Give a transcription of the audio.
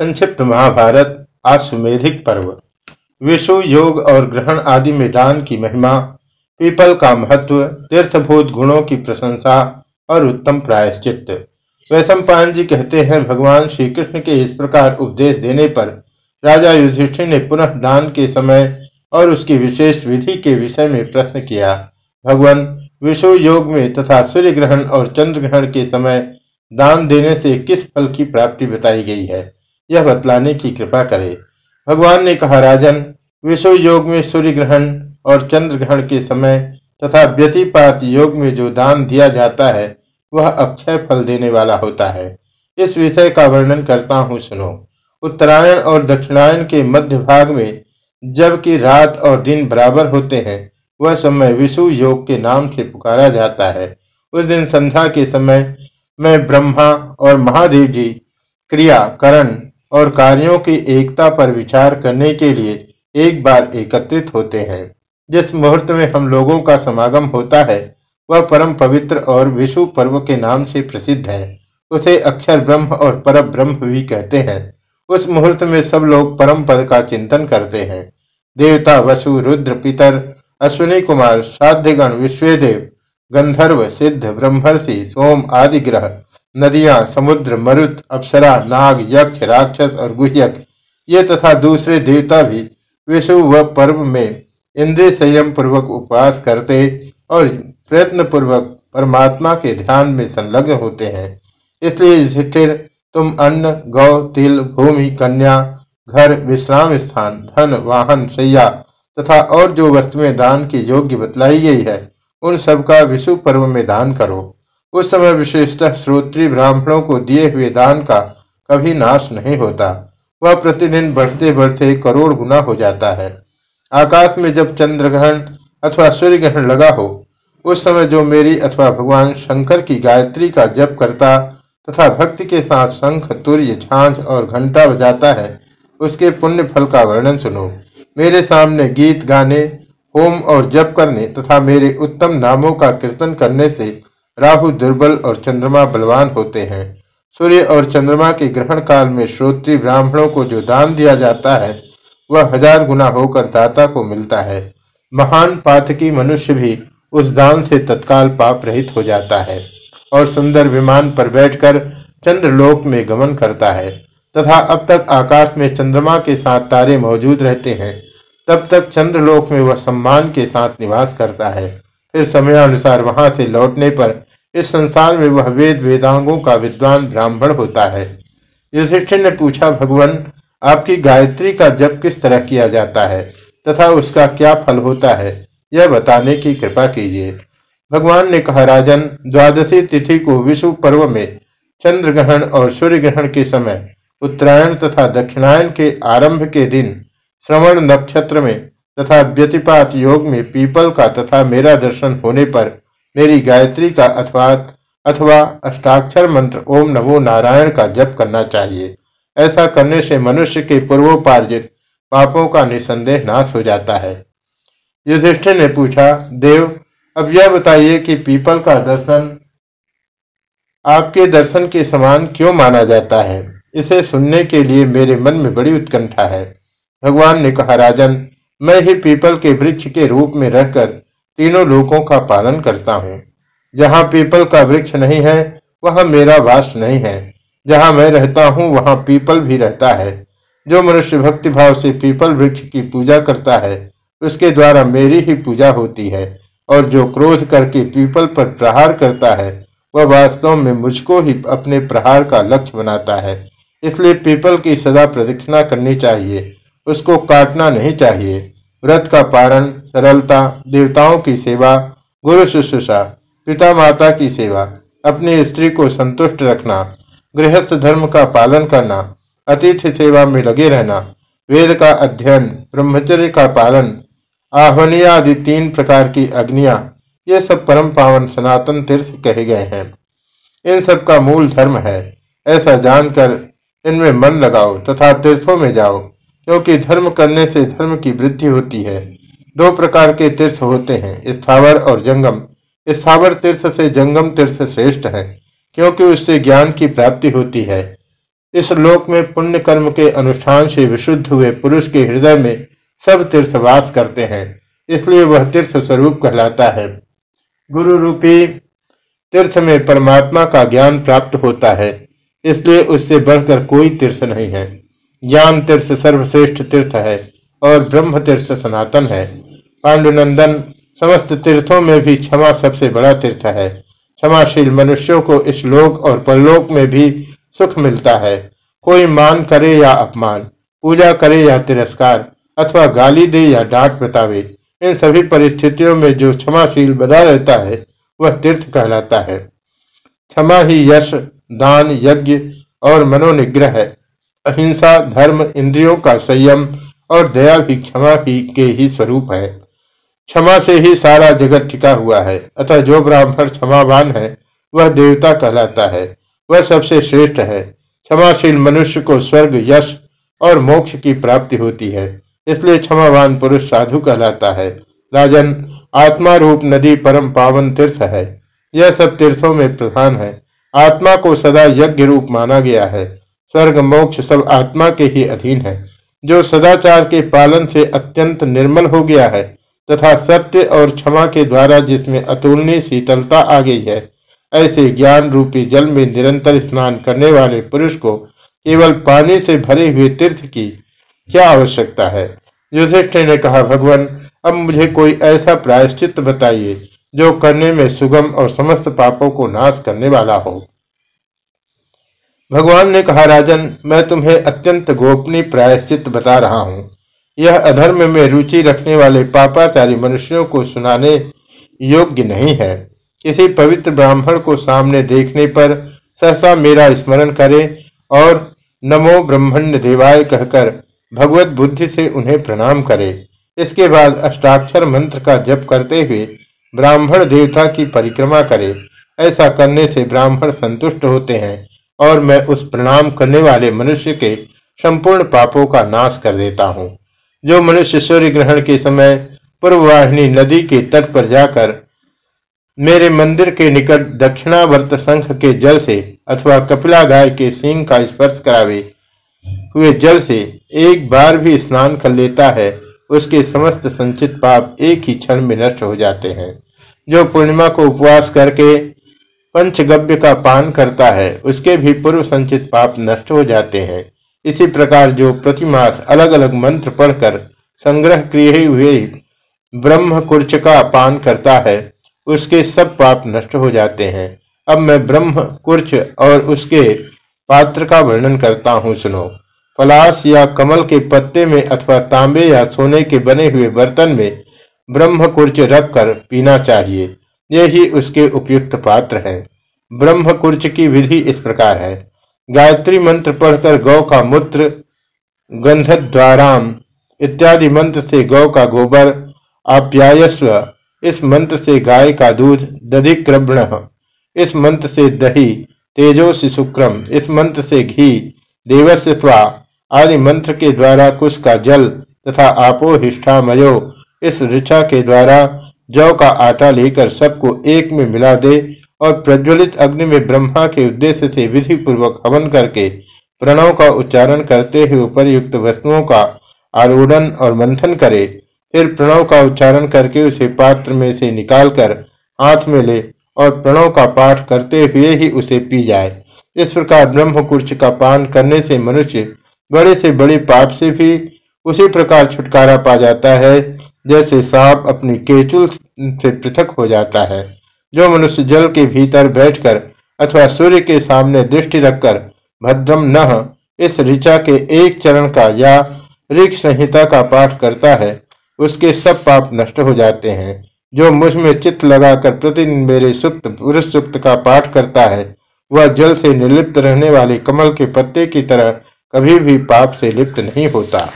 संक्षिप्त महाभारत आश्वेधिक पर्व। विषु, योग और ग्रहण आदि में दान की महिमा, पीपल का महत्व, तीर्थभूत गुणों की प्रशंसा और उत्तम प्रायश्चित वैशम जी कहते हैं, भगवान श्री कृष्ण के इस प्रकार उपदेश देने पर राजा युधिष्ठिर ने पुनः दान के समय और उसकी विशेष विधि के विषय में प्रश्न किया। भगवान विषु, योग में तथा सूर्य ग्रहण और चंद्र ग्रहण के समय दान देने से किस फल की प्राप्ति बताई गई है? यह बतलाने की कृपा करे। भगवान ने कहा, राजन, विश्व योग में सूर्य ग्रहण और चंद्र ग्रहण के समय तथा व्यतिपात योग में जो दान दिया जाता है, वह अक्षय फल देने वाला होता है। इस विषय का वर्णन करता हूँ, सुनो। उत्तरायण और दक्षिणायन के मध्य भाग में जबकि रात और दिन बराबर होते हैं, वह समय विषु योग के नाम से पुकारा जाता है। उस दिन संध्या के समय में ब्रह्मा और महादेव जी क्रिया, करण और कार्यों की एकता पर विचार करने के लिए एक बार एकत्रित होते हैं। जिस मुहूर्त में हम लोगों का समागम होता है, वह परम पवित्र और विषु पर्व के नाम से प्रसिद्ध है। उसे अक्षर ब्रह्म और पर ब्रह्म भी कहते हैं। उस मुहूर्त में सब लोग परम पद का चिंतन करते हैं। देवता, वसु, रुद्र, पितर, अश्विनी कुमार साध्यगण विश्वेदेव, गंधर्व, सिद्ध, ब्रह्मर्षि, सोम आदि ग्रह नदियाँ, समुद्र, मरुत, अप्सरा, नाग, यक्ष, राक्षस और गुह्यक। ये तथा दूसरे देवता भी विश्व व पर्व में इंद्रिय संयम पूर्वक उपवास करते और प्रयत्न पूर्वक परमात्मा के ध्यान में संलग्न होते हैं। इसलिए तुम अन्न, गौ, तिल, भूमि, कन्या, घर, विश्राम स्थान, धन, वाहन, सैया तथा और जो वस्तुएँ दान की योग्य बतलाई गई है, उन सब का विश्व पर्व में दान करो। उस समय विशेषतः श्रोत्री ब्राह्मणों को दिए हुए दान का कभी नाश नहीं होता। वह प्रतिदिन बढ़ते बढ़ते करोड़ गुना हो जाता है। आकाश में जब चंद्र ग्रहण अथवा सूर्य ग्रहण लगा हो, उस समय जो मेरी अथवा भगवान शंकर की गायत्री का जप करता तथा भक्ति के साथ शंख, तुर्य झांझ और घंटा बजाता है, उसके पुण्य फल का वर्णन सुनो। मेरे सामने गीत गाने, होम और जप करने तथा मेरे उत्तम नामों का कीर्तन करने से राहु दुर्बल और चंद्रमा बलवान होते हैं। सूर्य और चंद्रमा के ग्रहण काल में श्रोत्री ब्राह्मणों को जो दान दिया जाता है, वह हज़ार गुना होकर दाता को मिलता है। महान पातकी मनुष्य भी उस दान से तत्काल पाप रहित हो जाता है और सुंदर विमान पर बैठकर चंद्रलोक में गमन करता है। तथा अब तक आकाश में चंद्रमा के साथ तारे मौजूद रहते हैं, तब तक चंद्रलोक में वह सम्मान के साथ निवास करता है। फिर समयानुसार वहाँ से लौटने पर इस संसार में वह वेद वेदांगों का विद्वान ब्राह्मण होता है। युधिष्ठिर ने पूछा, भगवान, आपकी गायत्री का जप किस तरह किया जाता है? तथा उसका क्या फल होता है? यह बताने की कृपा कीजिए। भगवान ने कहा, राजन, द्वादशी तिथि को विश्व पर्व में चंद्र ग्रहण और सूर्य ग्रहण के समय उत्तरायण तथा दक्षिणायन के आरंभ के दिन श्रवण नक्षत्र में तथा व्यतिपात योग में पीपल का तथा मेरा दर्शन होने पर मेरी गायत्री का अथवा अथवा अष्टाक्षर मंत्र ओम नमो नारायण का जप करना चाहिए। ऐसा करने से मनुष्य के पूर्वोपार्जित पापों का निसंदेह नाश हो जाता है। युधिष्ठिर ने पूछा, देव, अब यह बताइए कि पीपल का दर्शन आपके दर्शन के समान क्यों माना जाता है? इसे सुनने के लिए मेरे मन में बड़ी उत्कंठा है। भगवान ने कहा, राजन मैं ही पीपल के वृक्ष के रूप में रहकर तीनों लोकों का पालन करता हूँ। जहाँ पीपल का वृक्ष नहीं है, वह मेरा वास नहीं है। जहाँ मैं रहता हूँ, वहाँ पीपल भी रहता है। जो मनुष्य भक्ति भाव से पीपल वृक्ष की पूजा करता है, उसके द्वारा मेरी ही पूजा होती है। और जो क्रोध करके पीपल पर प्रहार करता है, वह वास्तव में मुझको ही अपने प्रहार का लक्ष्य बनाता है। इसलिए पीपल की सदा प्रदक्षिणा करनी चाहिए। उसको काटना नहीं चाहिए। व्रत का पारण, सरलता, देवताओं की सेवा, गुरु शुश्रूषा पिता माता की सेवा, अपनी स्त्री को संतुष्ट रखना, गृहस्थ धर्म का पालन करना, अतिथि सेवा में लगे रहना, वेद का अध्ययन, ब्रह्मचर्य का पालन, आह्वनीय आदि तीन प्रकार की अग्निया, ये सब परम पावन सनातन तीर्थ कहे गए हैं। इन सब का मूल धर्म है। ऐसा जानकर इनमें मन लगाओ तथा तीर्थों में जाओ। क्योंकि धर्म करने से धर्म की वृद्धि होती है। दो प्रकार के तीर्थ होते हैं, स्थावर और जंगम। स्थावर तीर्थ से जंगम तीर्थ श्रेष्ठ है, क्योंकि उससे ज्ञान की प्राप्ति होती है। इस लोक में पुण्य कर्म के अनुष्ठान से विशुद्ध हुए पुरुष के हृदय में सब तीर्थ वास करते हैं, इसलिए वह तीर्थ स्वरूप कहलाता है। गुरु रूपी तीर्थ में परमात्मा का ज्ञान प्राप्त होता है, इसलिए उससे बढ़कर कोई तीर्थ नहीं है। ज्ञान तीर्थ सर्वश्रेष्ठ तीर्थ है और ब्रह्म तीर्थ सनातन है। पांडुनंदन समस्त तीर्थों में भी क्षमा सबसे बड़ा तीर्थ है। क्षमाशील मनुष्यों को इस लोक और परलोक में भी सुख मिलता है। कोई मान करे या अपमान, पूजा करे या तिरस्कार, अथवा गाली दे या डांट बतावे इन सभी परिस्थितियों में जो क्षमाशील बना रहता है, वह तीर्थ कहलाता है। क्षमा ही यश, दान, यज्ञ और मनोनिग्रह है। अहिंसा, धर्म, इंद्रियों का संयम और दया भी क्षमा ही के ही स्वरूप है। क्षमा से ही सारा जगत टिका हुआ है। अतः जो ब्राह्मण क्षमावान है, वह देवता कहलाता है। वह सबसे श्रेष्ठ है। क्षमाशील मनुष्य को स्वर्ग, यश और मोक्ष की प्राप्ति होती है। इसलिए क्षमावान पुरुष साधु कहलाता है। राजन आत्मा रूप नदी परम पावन तीर्थ है। यह सब तीर्थों में प्रधान है। आत्मा को सदा यज्ञ रूप माना गया है। स्वर्ग मोक्ष सब आत्मा के ही अधीन है, जो सदाचार के पालन से अत्यंत निर्मल हो गया है, तथा सत्य और क्षमा के द्वारा जिसमें अतुलनीय शीतलता आ गई है, ऐसे ज्ञान रूपी जल में निरंतर स्नान करने वाले पुरुष को केवल पानी से भरे हुए तीर्थ की क्या आवश्यकता है? युधिष्ठिर ने कहा, भगवान, अब मुझे कोई ऐसा प्रायश्चित बताइए, जो करने में सुगम और समस्त पापों को नाश करने वाला हो। भगवान ने कहा, राजन, मैं तुम्हें अत्यंत गोपनीय प्रायश्चित बता रहा हूँ। यह अधर्म में रुचि रखने वाले पापाचारी मनुष्यों को सुनाने योग्य नहीं है। किसी पवित्र ब्राह्मण को सामने देखने पर सहसा मेरा स्मरण करे और नमो ब्रह्मण्य देवाय कहकर भगवत बुद्धि से उन्हें प्रणाम करे। इसके बाद अष्टाक्षर मंत्र का जप करते हुए ब्राह्मण देवता की परिक्रमा करे। ऐसा करने से ब्राह्मण संतुष्ट होते हैं। और मैं उस प्रणाम करने वाले मनुष्य के संपूर्ण पापों का नाश कर देता हूँ। जो मनुष्य सूर्य ग्रहण के समय पूर्ववाहिनी नदी के तट पर जाकर मेरे मंदिर के निकट दक्षिणावर्त संख के जल से अथवा कपिला गाय के सिंह का स्पर्श करावे, हुए जल से एक बार भी स्नान कर लेता है, उसके समस्त संचित पाप एक ही क्षण में नष्ट हो जाते हैं। जो पूर्णिमा को उपवास करके पंचगव्य का पान करता है, उसके भी पूर्व संचित पाप नष्ट हो जाते हैं। इसी प्रकार जो प्रतिमास अलग अलग मंत्र पढ़कर संग्रह किए हुए ब्रह्म कुर्च का पान करता है, उसके सब पाप नष्ट हो जाते हैं। अब मैं ब्रह्म कुर्च और उसके पात्र का वर्णन करता हूँ, सुनो। पलाश या कमल के पत्ते में अथवा तांबे या सोने के बने हुए बर्तन में ब्रह्म कुर्च रखकर पीना चाहिए। यही उसके उपयुक्त पात्र है। ब्रह्म कुर्च की विधि इस प्रकार है। गायत्री मंत्र पढ़कर गौ का मूत्र, गंधद्वाराम इत्यादि मंत्र से गौ का गोबर, आप्यायस्व, इस मंत्र से गाय का दूध दधिक्रवण इस मंत्र से दही, तेजोसी शुक्रम इस मंत्र से घी देवस्वा आदि मंत्र के द्वारा कुश का जल तथा आपो हिष्ठा मयो इस ऋचा के द्वारा जौ का आटा लेकर सबको एक में मिला दे और प्रज्वलित अग्नि में ब्रह्मा के उद्देश्य से विधि पूर्वक हवन करके प्रणव का उच्चारण करते हुए उपरयुक्त वस्तुओं का आरूढ़ और मंथन करे। फिर प्रणव का उच्चारण करके उसे पात्र में से निकालकर हाथ में ले और प्रणव का पाठ करते हुए ही उसे पी जाए। इस प्रकार ब्रह्म कुर्च का पान करने से मनुष्य बड़े से बड़े पाप से भी उसी प्रकार छुटकारा पा जाता है। जैसे सांप अपनी केचुल से पृथक हो जाता है, जो मनुष्य जल के भीतर बैठकर अथवा सूर्य के सामने दृष्टि रखकर भद्रम न इस ऋचा के एक चरण का या ऋख संहिता का पाठ करता है, उसके सब पाप नष्ट हो जाते हैं। जो मुझमें चित्त लगाकर प्रतिदिन मेरे सुक्त पुरुष सुक्त का पाठ करता है, वह जल से निर्लिप्त रहने वाले कमल के पत्ते की तरह कभी भी पाप से लिप्त नहीं होता।